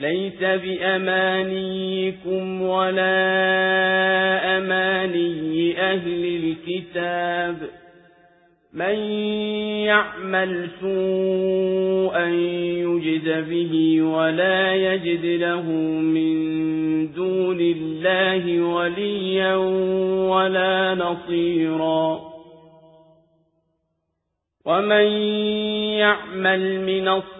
ليس بأمانيكم ولا أماني أهل الكتاب من يعمل سوءا يجد به ولا يجد له من دون الله وليا ولا نصيرا ومن يعمل من الصلاة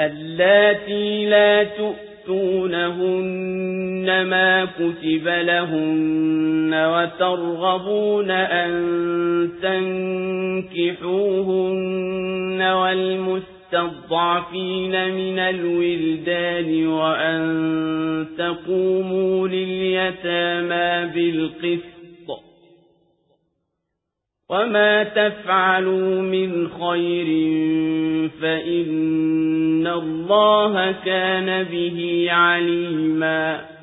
اللاتي لا تؤتونهن ما كتب لهن وترغبون أن تنكحوهن والمستضعفين من الولدان وأن تقوموا لليتامى بالقسط وما تفعلوا من خير فإن الله كان به عليماً